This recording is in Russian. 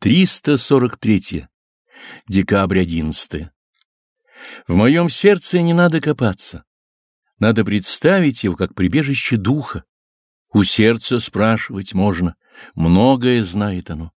343. Декабрь 11. В моем сердце не надо копаться. Надо представить его как прибежище духа. У сердца спрашивать можно, многое знает оно.